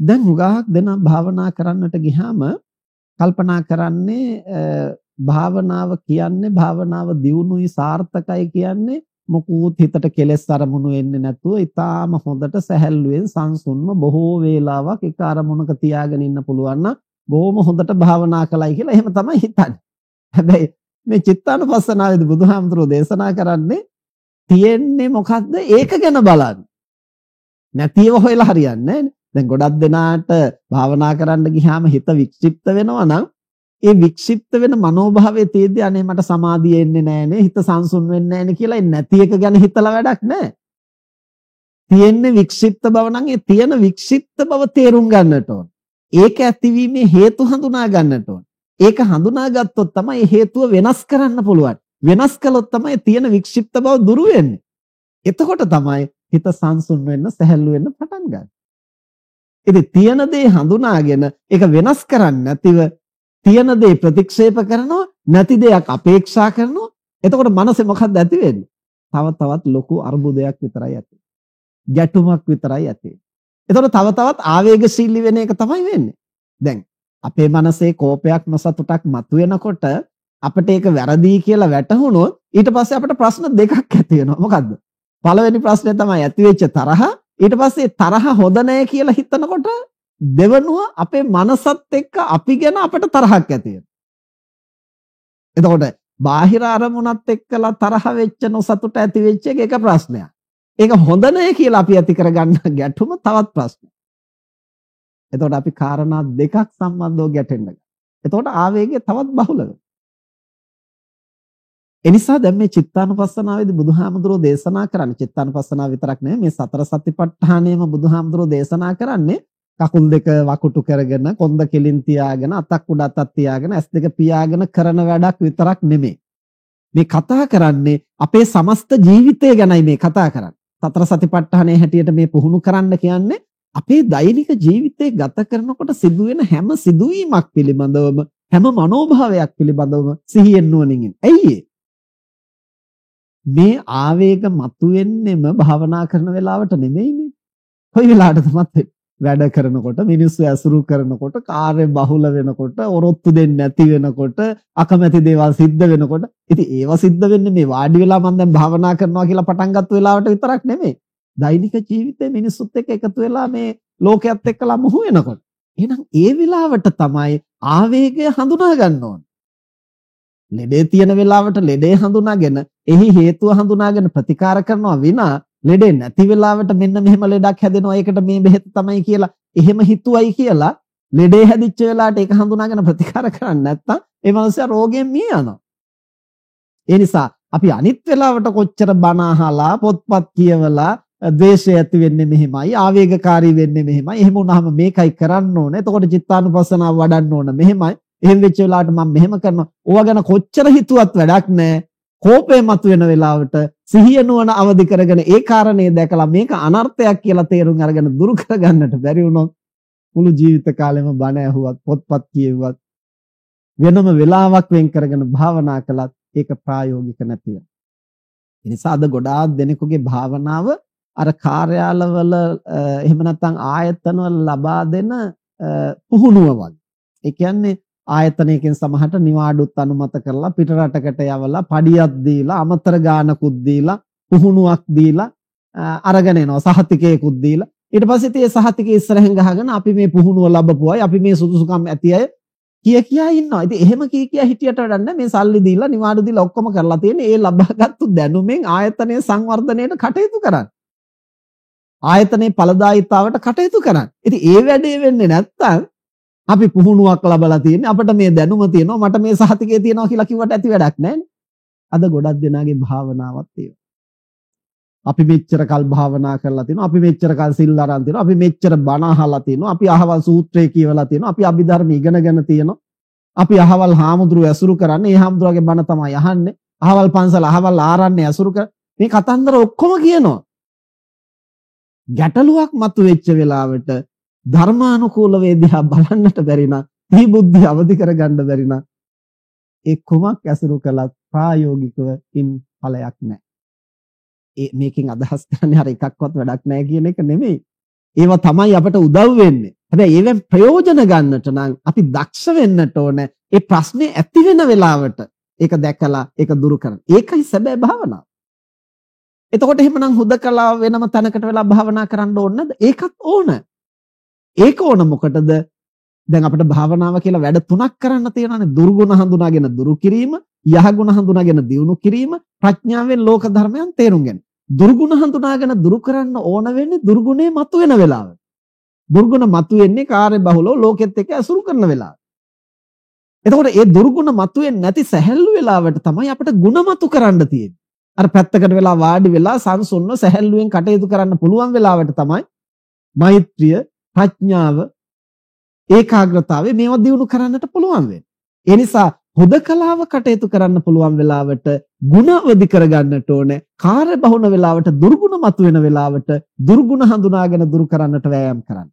දැන් හුඟක් දෙනා භාවනා කරන්නට ගියාම කල්පනා කරන්නේ භාවනාව කියන්නේ භාවනාව දියුණුයි සාර්ථකයි කියන්නේ මොකුත් හිතට කෙලෙස් අරමුණු එන්නේ නැතුව ඊටාම හොඳට සැහැල්ලුවෙන් සංසුන්ව බොහෝ වේලාවක් එක අරමුණක තියාගෙන ඉන්න පුළුවන් නම් බොහොම හොඳට භාවනා කළයි කියලා එහෙම තමයි හිතන්නේ. හැබැයි මේ චිත්තානුපස්සනාවේදී බුදුහාමුදුරෝ දේශනා කරන්නේ තියෙන්නේ මොකද්ද ඒක ගැන බලන්න. නැතිව හොයලා හරියන්නේ නැහැ. දැන් ගොඩක් දෙනාට භාවනා කරන්න ගියාම හිත වික්ෂිප්ත වෙනවා නම් ඒ වික්ෂිප්ත වෙන මනෝභාවයේ තියෙද්දි අනේ මට සමාධිය එන්නේ නැහනේ හිත සංසුන් වෙන්නේ නැහනේ කියලා ඒ නැති එක ගැන හිතලා වැඩක් නැහැ. තියෙන්නේ වික්ෂිප්ත බව නම් ඒ තියෙන වික්ෂිප්ත බව තේරුම් ගන්නට ඕන. ඒක ඇතිවීමේ හේතු හඳුනා ගන්නට ඕන. ඒක හඳුනාගත්තොත් තමයි හේතුව වෙනස් කරන්න පුළුවන්. වෙනස් කළොත් තමයි තියෙන වික්ෂිප්ත බව දුරු වෙන්නේ. එතකොට තමයි හිත සංසුන් වෙන්න, සැහැල්ලු වෙන්න පටන් ගන්නේ. ඉතින් තියෙන දේ හඳුනාගෙන ඒක වෙනස් කරන්නේ නැතිව තියෙන දේ ප්‍රතික්ෂේප කරනවා නැති දෙයක් අපේක්ෂා කරනවා. එතකොට මනසේ මොකක්ද ඇති වෙන්නේ? තව තවත් ලොකු අර්බුදයක් විතරයි ඇති ගැටුමක් විතරයි ඇති එතකොට තව තවත් ආවේගශීලී වෙන එක තමයි වෙන්නේ. දැන් අපේ මනසේ කෝපයක් නොසතුටක් මතුවෙනකොට අපිට ඒක වැරදි කියලා වැටහුණොත් ඊට පස්සේ අපිට ප්‍රශ්න දෙකක් ඇති වෙනවා. මොකද්ද? පළවෙනි ප්‍රශ්නේ තමයි ඇති වෙච්ච තරහ. ඊට පස්සේ තරහ හොඳ නැහැ කියලා හිතනකොට දෙවනුව අපේ මනසත් එක්ක අපි ගැන අපට තරහක් ඇති එතකොට බාහිර අරමුණත් එක්කලා තරහ වෙච්ච නොසතුට ඇති වෙච්ච එක එක ප්‍රශ්නයක්. ඒක හොඳ නැහැ කියලා අපි ඇති කරගන්න ගැටුම තවත් ප්‍රශ්නයක්. එතකොට අපි කාරණා දෙකක් සම්බන්ධව ගැටෙන්න ගන්නවා. එතකොට ආවේගය තවත් බහුල වෙනවා. එනිසා දැන් මේ චිත්තානුපස්සනාවේදී බුදුහාමුදුරෝ දේශනා කරන්නේ චිත්තානුපස්සනාව විතරක් නෙමෙයි මේ සතර සතිපට්ඨානයම බුදුහාමුදුරෝ දේශනා කරන්නේ කකුල් දෙක වකුටු කරගෙන කොන්ද කෙලින් තියාගෙන අතක් උඩ අතක් තියාගෙන ඇස් දෙක පියාගෙන කරන වැඩක් විතරක් නෙමෙයි. මේ කතා කරන්නේ අපේ සමස්ත ජීවිතය ගැනයි මේ කතා කරන්නේ. සතර සතිපට්ඨානයේ හැටියට මේ පුහුණු කරන්න කියන්නේ අපේ දෛනික ජීවිතේ ගත කරනකොට සිදුවෙන හැම සිදුවීමක් පිළිබඳවම හැම මනෝභාවයක් පිළිබඳවම සිහියෙන් නුවණින් ඇයි මේ ආවේග මතුවෙන්නෙම භාවනා කරන වෙලාවට නෙමෙයිනේ. කොයි වෙලාවටද මත් වැඩ කරනකොට මිනිස්සු ඇසුරු කරනකොට කාර්ය බහුල වෙනකොට ඔරොත්තු දෙන්නේ නැති වෙනකොට අකමැති දේවල් සිද්ධ වෙනකොට. ඉතින් ඒවා සිද්ධ වෙන්නේ මේ වාඩි වෙලා මම දැන් භාවනා කරනවා කියලා පටන් ගත්ත වෙලාවට විතරක් නෙමෙයි. දෛනික ජීවිතේ මිනිස්සුත් එක්ක එකතු වෙලා මේ ලෝකයේත් එක්කලා මුහු වෙනකොට. එහෙනම් ඒ වෙලාවට තමයි ආවේගය හඳුනා ගන්න ඕන. ලෙඩේ තියෙන වෙලාවට ලෙඩේ හඳුනාගෙන එහි හේතුව හඳුනාගෙන ප්‍රතිකාර කරනවා විනා ලෙඩේ නැති වෙලාවට මෙන්න මෙහෙම ලෙඩක් හැදෙනවා. ඒකට මේ බෙහෙත තමයි කියලා එහෙම හිතුවයි කියලා ලෙඩේ හැදිච්ච වෙලාවට ඒක හඳුනාගෙන ප්‍රතිකාර කරන්නේ නැත්නම් ඒ මනුස්සයා රෝගයෙන් මිය යනවා. ඒ නිසා අපි අනිත් වෙලාවට කොච්චර බණ අහලා පොත්පත් කියවලා ද්වේෂය ඇති වෙන්නේ මෙහෙමයි ආවේගකාරී වෙන්නේ මෙහෙමයි. එහෙම වුණාම මේකයි කරන්න ඕනේ. එතකොට චිත්තානුපස්සනාව වඩන්න ඕන මෙහෙමයි. එහෙම වෙච්ච වෙලාවට මම මෙහෙම කරනවා. ඕවා ගැන කොච්චර හිතුවත් වැඩක් නැහැ. කෝපය මතුවෙන වෙලාවට සිහිය නුවණ අවදි කරගෙන ඒ කාරණේ දැකලා මේක අනර්ථයක් කියලා තේරුම් අරගෙන දුරු කරගන්නට බැරි වුණොත් මුළු ජීවිත කාලෙම බණ ඇහුවත් පොත්පත් කියුවත් වෙනම වෙලාවක් වෙන් කරගෙන භාවනා කළත් ඒක ප්‍රායෝගික නැති වෙනවා. ඒ නිසා අද ගොඩාක් දෙනෙකුගේ භාවනාව අර කාර්යාලවල එහෙම නැත්නම් ආයතනවල ලබා දෙන පුහුණුව වගේ. ඒ කියන්නේ ආයතනයකින් සමහරට නිවාඩුත් අනුමත කරලා පිට රටකට යවලා පඩියක් දීලා අමතර ගානකුත් දීලා පුහුණුවක් දීලා අරගෙන එනවා සහතිකයකුත් දීලා ඊට පස්සේ ඉතින් ඒ සහතිකය ඉස්සරහෙන් ගහගෙන අපි මේ පුහුණුව ලැබපුවයි අපි මේ සුදුසුකම් ඇති අය කිය කියා ඉන්නවා. ඉතින් එහෙම කී කියා හිටියට වඩා මේ සල්ලි දීලා නිවාඩු දීලා ඔක්කොම කරලා තියෙන්නේ ඒ ලබාගත්තු දැනුමෙන් ආයතනයේ සංවර්ධනයට කටයුතු කරන්න. ආයතනයේ ඵලදායීතාවට කටයුතු කරන්න. ඉතින් ඒ වැඩේ වෙන්නේ නැත්තම් අපි පුහුණුවක් ලබලා තියෙන්නේ අපිට මේ දැනුම තියෙනවා මට මේ සහතිකය තියෙනවා කියලා කිව්වට ඇති වැඩක් නැහැ අද ගොඩක් දෙනාගේ භාවනාවක් තියෙනවා. අපි මෙච්චර කල් භාවනා කරලා තියෙනවා අපි මෙච්චර කල් සිල් අරන් තියෙනවා අපි මෙච්චර බණ අහලා තියෙනවා අපි අහවල් සූත්‍රය කියවලා තියෙනවා අපි අභිධර්ම ඉගෙනගෙන තියෙනවා. අපි අහවල් හාමුදුරුවෝ ඇසුරු කරන්නේ ඒ හාමුදුරුවගේ බණ තමයි අහන්නේ. අහවල් පන්සල අහවල් ආරණ්‍ය ඇසුරු කර මේ කතන්දර ඔක්කොම කියනවා. ගැටලුවක් මතුවෙච්ච වෙලාවට ධර්මානුකූල වේදියා බලන්නට බැරි නම් මේ බුද්ධිය අවදි කරගන්න බැරි නම් ඒ කුමක් ඇසුරු කළත් ප්‍රායෝගිකව ඉන් ඵලයක් නැහැ. ඒ මේකෙන් අදහස් කරන්නේ අර එකක්වත් වැඩක් නැහැ කියන එක නෙමෙයි. ඒවා තමයි අපට උදව් වෙන්නේ. හැබැයි ඒවෙන් ප්‍රයෝජන ගන්නට නම් අපි දක්ෂ වෙන්නට ඕන. ඒ ප්‍රශ්නේ ඇති වෙන වෙලාවට ඒක දැකලා ඒක දුරු කරන්න. ඒකයි සැබෑ භාවනාව. එතකොට එහෙමනම් හුදකලා වෙනම තැනකට වෙලා භාවනා කරන්න ඕන නැද්ද? ඒකත් ඕන. ඒක ඕන මොකටද? දැන් අපිට භාවනාව කියලා වැඩ තුනක් කරන්න තියෙනවානේ. දුර්ගුණ හඳුනාගෙන දුරු කිරීම, යහගුණ හඳුනාගෙන දියුණු කිරීම, ප්‍රඥාවෙන් ලෝක ධර්මයන් තේරුම් ගැනීම. දුර්ගුණ හඳුනාගෙන දුරු කරන්න ඕන වෙන්නේ දුර්ගුණේ මතුවෙන වෙලාවට. දුර්ගුණ මතුවෙන්නේ කාර්ය බහුලව ලෝකෙත් එක්ක ඇසුරු කරන වෙලාවට. එතකොට ඒ දුර්ගුණ මතුවෙන්නේ නැති සැහැල්ලු වෙලාවට තමයි අපිට ಗುಣ මතු කරන්න තියෙන්නේ. අර පැත්තකට වෙලා වාඩි වෙලා සංසුන්ව සැහැල්ලුවෙන් කටයුතු කරන්න පුළුවන් වෙලාවට තමයි මෛත්‍රිය, ප්‍රඥාව, ඒකාග්‍රතාවය මේවා දියුණු කරන්නට පුළුවන් වෙන්නේ. ඒ නිසා හුදකලාව කටයුතු කරන්න පුළුවන් වෙලාවට ಗುಣවදි කරගන්නට ඕනේ. කාර්ය බහුන වෙලාවට දුර්ගුණ මතුවෙන වෙලාවට දුර්ගුණ හඳුනාගෙන දුරු කරන්නට වෑයම් කරන්න.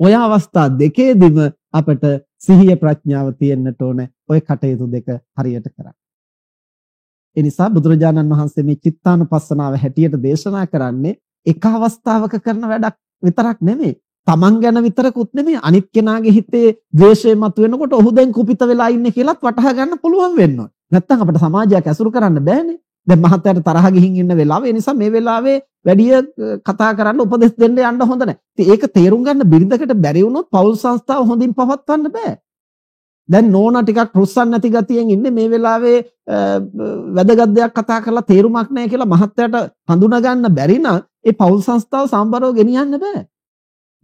ඔය අවස්ථා දෙකේදීම අපට සිහිය ප්‍රඥාව තියෙන්නට ඕනේ. ඔය කටයුතු දෙක හරියට කරන්න. ඒ නිසා බුදුරජාණන් වහන්සේ මේ චිත්තානුපස්සනාව හැටියට දේශනා කරන්නේ එක අවස්ථාවක කරන වැඩක් විතරක් නෙමෙයි. Taman ගැන විතරකුත් නෙමෙයි අනිත් කෙනාගේ හිතේ ද්වේෂය මතුවෙනකොට ඔහු දැන් කුපිත වෙලා ඉන්නේ කියලාත් වටහා ගන්න පුළුවන් වෙනවා. නැත්තම් අපිට සමාජයක් ඇසුරු කරන්න බෑනේ. දැන් මහත්තයාට තරහ ගිහින් ඉන්න වෙලාව ඒ නිසා මේ වෙලාවේ වැඩි කතා කරන්න උපදෙස් දෙන්න යන්න හොඳ නැහැ. ඉතින් ඒක තේරුම් ගන්න බිරිඳකට බැරි වුණොත් පෞල් සංස්ථාව හොඳින් පවත්වන්න බෑ. දැන් නෝනා ටිකක් රුස්සන් නැති ගතියෙන් ඉන්නේ මේ වෙලාවේ වැදගත් දෙයක් කතා කරලා තේරුමක් නැහැ කියලා මහත්තයාට හඳුනා ගන්න බැරි නම් ඒ පෞල් සංස්ථාව සම්බරව ගෙනියන්න බෑ.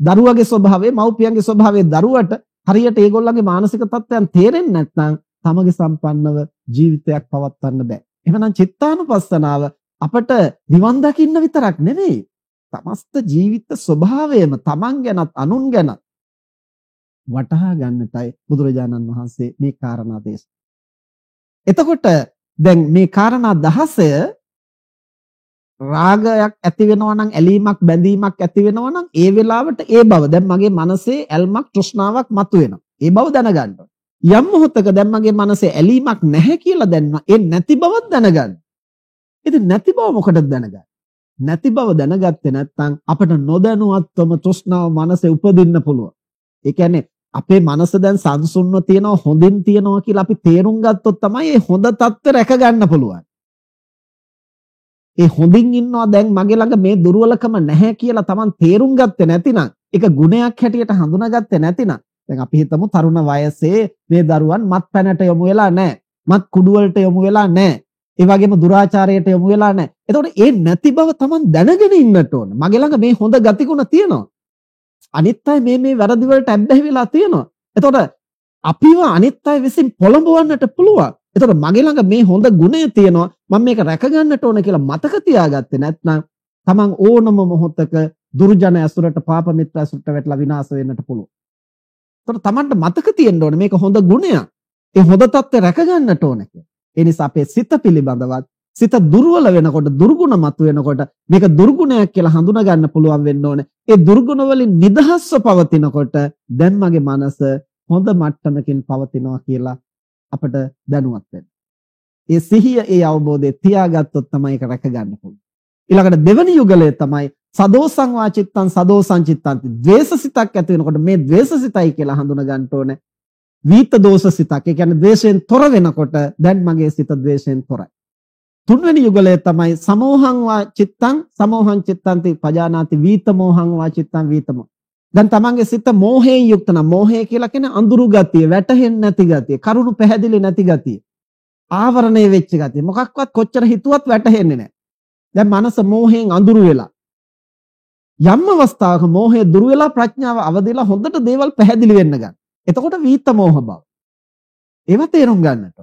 දරුවගේ ස්වභාවය, මව්පියන්ගේ ස්වභාවය දරුවට හරියට ඒගොල්ලන්ගේ මානසික තත්ත්වයන් තේරෙන්නේ නැත්නම් තමගේ සම්පන්නව ජීවිතයක් පවත්වන්න බෑ. එහෙනම් චිත්තානුපස්සනාව අපට නිවන් දකින්න විතරක් නෙවෙයි. තමස්ත ජීවිත ස්වභාවයම තමන් ගැනත් අනුන් ගැනත් වටහා ගන්නටයි බුදුරජාණන් වහන්සේ මේ කාරණා දේශනා. එතකොට දැන් මේ කාරණා 16 රාගයක් ඇති වෙනවා නම් ඇලීමක් බැඳීමක් ඇති වෙනවා නම් ඒ වෙලාවට ඒ බව දැන් මගේ මනසේ ඇල්මක් තෘෂ්ණාවක් මතුවෙනවා. ඒ බව දැනගන්න. යම් මොහොතක දැන් මගේ මනසේ ඇලීමක් නැහැ කියලා දැනනවා. ඒ නැති බවක් දැනගන්න. ඉතින් නැති බව මොකටද දැනගන්නේ? නැති බව දැනගත්තේ නැත්නම් අපිට නොදැනුවත්වම තෘෂ්ණාව මනසේ උපදින්න පුළුවන්. ඒ කියන්නේ අපේ මනස දැන් සංසුන්ව තියනවා හොඳින් තියනවා කියලා අපි තේරුම් ගත්තොත් තමයි මේ හොඳ தත්ත්ව රැක ගන්න පුළුවන්. ඒ හොඳින් ඉන්නවා දැන් මගේ ළඟ මේ දුර්වලකම නැහැ කියලා Taman තේරුම් ගත්තේ නැතිනම් ඒක ගුණයක් හැටියට හඳුනාගත්තේ නැතිනම් දැන් අපි හිතමු තරුණ වයසේ මේ දරුවන් මත් පැනට යොමු වෙලා නැහැ. මත් කුඩු වලට යොමු වෙලා නැහැ. ඒ වගේම දුරාචාරයට යොමු වෙලා නැහැ. එතකොට ඒ නැති බව Taman දැනගෙන ඉන්නට ඕන. මගේ ළඟ මේ හොඳ ගතිගුණ තියෙනවා. අනිත් අය මේ මේ වැරදි වලට ඇබ්බැහි වෙලා තියෙනවා. එතකොට අපිව අනිත් අය විසින් පොළඹවන්නට පුළුවන්. එතකොට මගේ ළඟ මේ හොඳ ගුණය තියෙනවා. මම මේක රැක ගන්නට ඕන කියලා මතක තියාගත්තේ නැත්නම් තමන් ඕනම මොහොතක දුර්ජන ඇසුරට පාප මිත්‍ර ඇසුරට වැටලා විනාශ වෙන්නට පුළුවන්. එතකොට තමන්ට මතක තියෙන්න ඕනේ මේක හොඳ ගුණයක්. ඒ හොඳ தත්ත්වය රැක ගන්නට ඕන කියලා. ඒ නිසා අපේ සිත පිළිබඳවත් සිත දුර්වල වෙනකොට දුර්ගුණ මතුවෙනකොට මේක දුර්ගුණයක් කියලා හඳුනා ගන්න පුළුවන් වෙන්න ඕනේ. ඒ දුර්ගුණ වලින් නිදහස්ව පවතිනකොට දැන් මගේ මනස හොඳ මට්ටමකින් පවතිනවා කියලා අපිට දැනුවත් වෙන්න. ඒ සිහිය ඒ අවබෝධය තියාගත්තොත් තමයි ඒක රැක ගන්න පුළුවන්. ඊළඟට දෙවනි යුගලය තමයි සදෝසං වාචිත්තං සදෝසං චිත්තං ද්වේෂසිතක් ඇති වෙනකොට මේ ද්වේෂසිතයි කියලා හඳුනා ගන්න ඕනේ. වීත දෝෂසිතක්. ඒ කියන්නේ ද්වේෂයෙන් තොර වෙනකොට දැන් මගේ සිත ද්වේෂයෙන් තොරයි. තුන්වෙනි යුගලය තමයි සමෝහං වා චිත්තං සමෝහං චිත්තන්ති පජානාති වීත මෝහං වා චිත්තං වීතමෝ දැන් තමන්ගේ සිත මෝහයෙන් යුක්ත නම් මෝහය කියලා කියන්නේ අඳුරු ගතිය වැටහෙන්නේ නැති ගතිය කරුණු පැහැදිලි නැති ගතිය ආවරණය වෙච්ච ගතිය මොකක්වත් කොච්චර හිතුවත් වැටහෙන්නේ නැහැ දැන් මනස මෝහයෙන් අඳුරු වෙලා යම් අවස්ථාවක මෝහය දුර වෙලා ප්‍රඥාව අවදිලා හොඳට දේවල් පැහැදිලි වෙන්න ගන්න. එතකොට වීත මෝහ බව. ඒව තේරුම් ගන්නට.